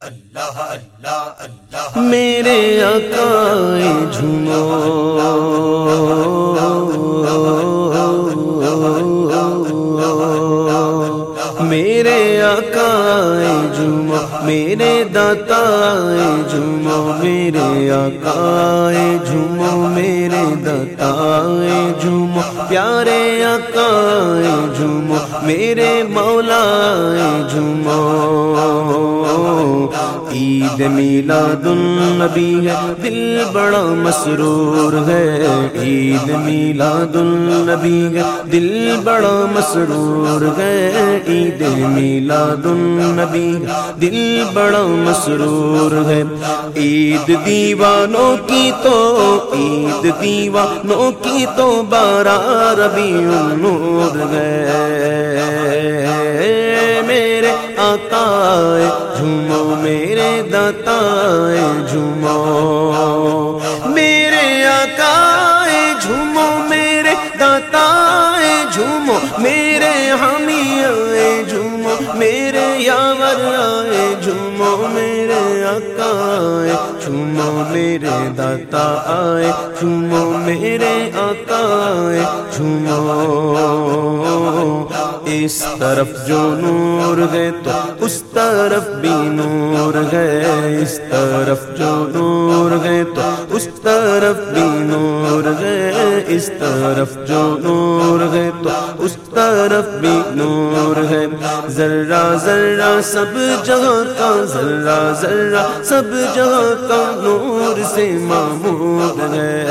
اللہ اللہ اللہ میرے آقا جھومو۔ میرے آقا جھومو۔ میرے داتا جھومو۔ میرے آقا جھومو۔ میرے داتا جھومو۔ پیارے آقا جھومو۔ میرے مولا جھومو۔ عید میلاد النبی ہے، دل بڑا مسرور ہے۔ عید میلاد النبی ہے، دل بڑا مسرور ہے۔ عید میلاد النبی دل بڑا مسرور ہے۔ عید دیوانوں کی تو، عید دیوانوں کی تو بارہ ربی النور ہے۔ میرے آقا میرے جھومو۔ میرے آقا جھومو، میرے داتا جھومو۔ میرے حامی آئے جھومو، میرے یاور آئے جھومو۔ میرے آقا آئے جھومو میرے داتا آئے جھومو میرے آقا آئے جھومو اس طرف جو نور ہے تو اس طرف بھی نور ہے۔ اس طرف جو نور ہے تو اس طرف بھی نور ہے، اس طرف جو نور ہے تو اس طرف بھی نور ہے۔ ذرا ذرا سب جہاں کا ذرہ ذرہ سب جہاں کا نور سے معمور ہے۔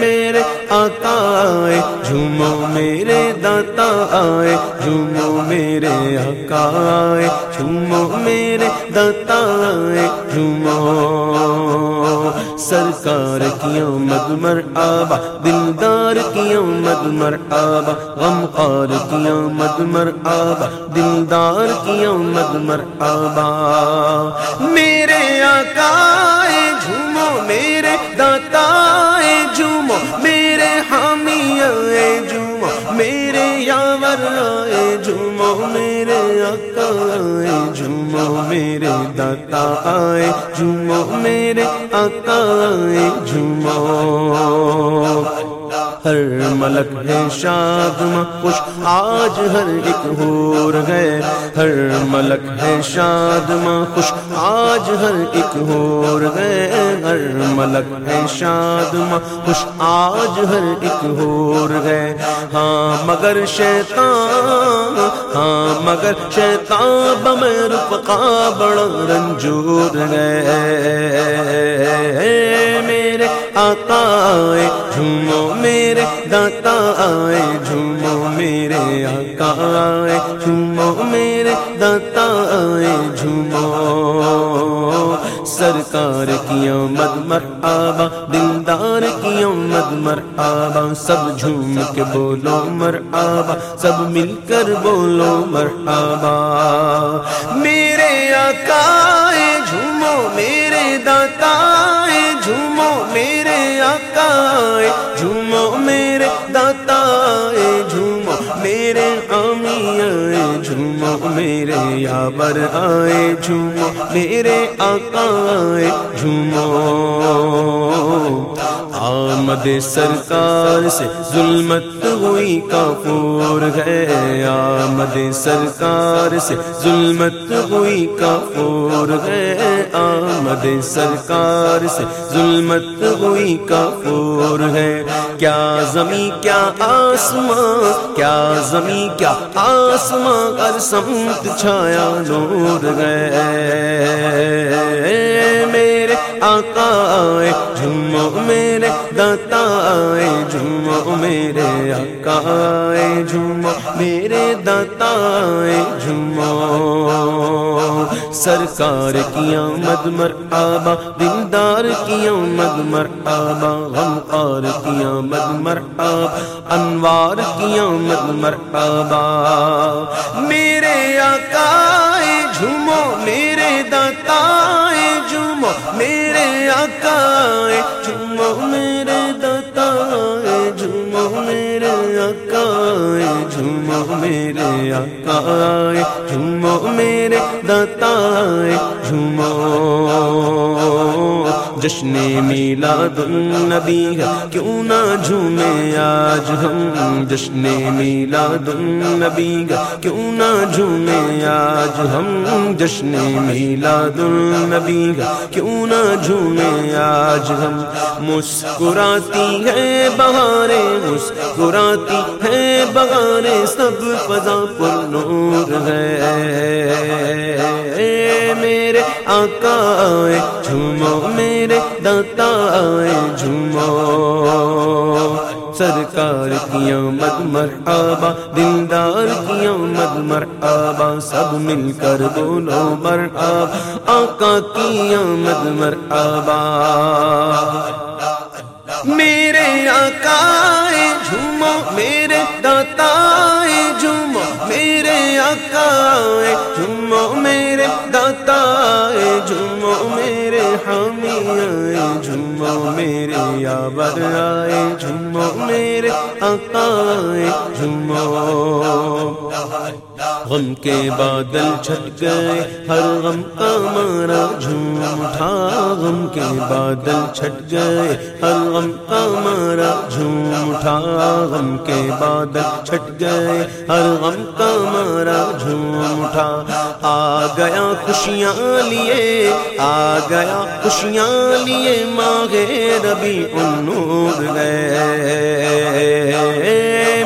میرے آقا آئے جھومو میرے داتا آئے، جھومو میرے آقا آئے جھومو میرے داتا آئے، جھومو۔ سرکار کی آمد مر آبا، دلدار کی آمد مر آبا غم خار کی آمد مر آبا، دلدار کی آمد مر آبا۔ میرے آقا آئے جمعہ میرے داتا آئے جمعہ میرے آقا آئے جمعہ ہر ملک ہے شاد خوش آج ہر ایک ہور ہے، ہر ملک ہے شاد خوش آج ہر ایک ہور ہے، ہر ملک ہے شاد خوش آج ہر ایک ہور ہے۔ ہاں مگر شیطان ہاں مگر شیطان بمر پکا بڑا رنجور ہے۔ میرے آقا آئے جھومو میرے داتا آئے جھومو میرے آقا آئے جھومو میرے داتا آئے جھومو۔ سرکار کی آمد مر آبا دلدار کی آمد مر آبا، سب جھوم کے بولو مر آبا، سب مل کر بولو مر آبا۔ میرے آقا آئے جھومو میرے داتا میرے یابر آئے جھومو میرے آقا آئے جھومو۔ آمد سرکار سے ظلمت ہوئی کافور ہے۔ آمد سرکار سے ظلمت ہوئی کافور ہے۔ آمد سرکار سے ظلمت ہوئی کافور ہے۔ کیا زمین، کیا آسمان، کیا زمین، کیا آسمان ہر سمت چھایا نور گئے میرے آقا آئے جھومو میرے داتا آئے جھومو میرے آقا آئے جھومو میرے داتا آئے جھومو سرکار کی آمد مر آبا دلدار کی آمد مر آبا غمخار کی آمد مر آبا انوار کی آمد مر آبا میرے آقا آئے جھومو میرے داتا آئے میرے آقا آئے جھومو میرے داتا آئے جھومو میرے آقا آئے جھومو میرے آقا جھومو میرے دتا جھومو جشن میلاد النبی ہے۔ کیوں نہ جھومے آج ہم جشن میلاد النبی ہے۔ کیوں نہ جھومے آج ہم جشن میلاد النبی ہے۔ کیوں نہ جھومے آج ہم مسکراتی ہے بہارے، مسکراتی ہے بہارے۔ سب فضا پر نور ہے۔ میرے آقا جھومو میرے داتا جھومو۔ سرکار کی آمد، مرحبا، دلدار کی آمد، مرحبا، سب مل کر بولو مرحبا۔ آقا کی آمد، مرحبا۔ میرے آقا جھومو میرے داتا آقا آقا جھومو میرے داتا جھومو میرے حامی آئے جھومو میرے یابر آئے جھومو میرے آقا جھومو غم کے بادل چھٹ گئے، ہر غم کا مارا جھوم اٹھا غم کے بادل چھٹ گئے، ہر غم کا مارا جھوم اٹھا غم کے بادل چھٹ گئے، ہر غم کا مارا جھوم اٹھا آ گیا خوشیاں لیے، آ گیا خوشیاں لیے ماغے ربی نور گئے۔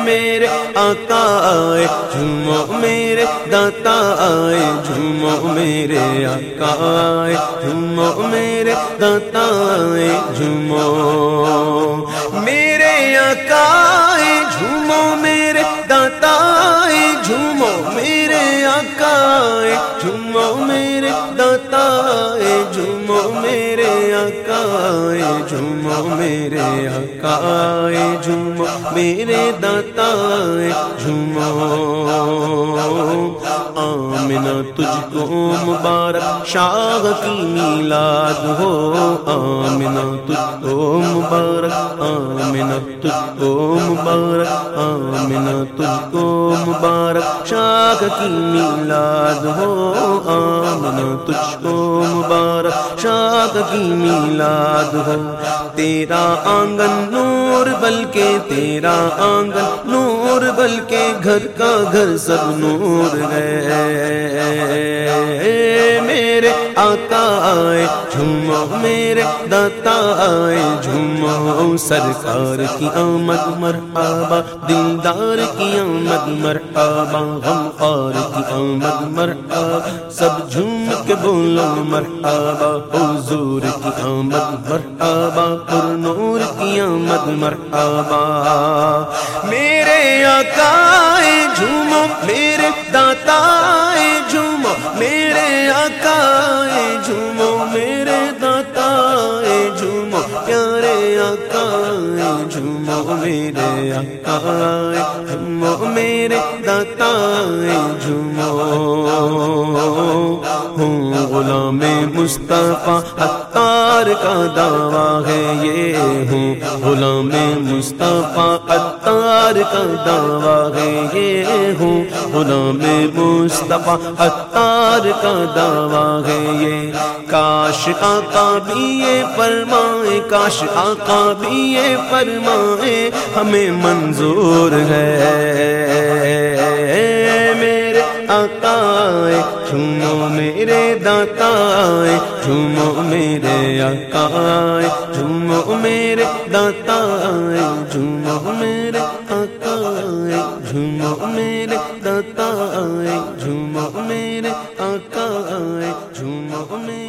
میرے آقا آئے جھومو میرے داتا آئے جھومو میرے آقا آئے جھومو میرے داتا آئے جھومو میرے آقا جھومو میرے آقا آئے جھومو میرے آقا آئے جھومو میرے داتا آئے جھومو آمنا تجھ کو مبارک شاہ کی میلاد ہو آمنا تجھ کو مبارک آمنا تجھ کو مبارک آمنا تجھ کو مبارک شاہ کی میلاد ہو آمنا تجھ کو مبارک شاہ کی میلاد ہو۔ تیرا آنگن نور، بلکہ تیرا آنگن نور بلکہ گھر کا گھر سب نور ہے۔ میرے آقا آئے جھومو میرے داتا آئے جھومو سرکار کی آمد مرحبا دلدار کی آمد مرحبا غم خار کی آمد مرحبا، سب جھوم کے بولو مرحبا، حضور کی آمد مرحبا، پر نور کی آمد مرحبا۔ میرے آقا آئے جھومو میرے داتا میرے آقا آئے جھومو میرے داتا آئے جھومو۔ ہوں غلام مصطفیٰ اتار کا دعویٰ ہے، یہ ہوں غلام مصطفیٰ اتار کا دعویٰ ہے، یہ ہوں غلام مصطفیٰ۔ اتار کا دعویٰ ہے، یہ کاش آقا بھی یہ فرمائے، کاش آقا بھی یہ فرمائے، ہمیں منظور ہے۔ میرے آقا جھومو میرے داتا جھومو میرے آقا جھومو میرے داتا جھومو میرے آقا جھومو میرے داتا جھومو میرے آقا جھومو میرے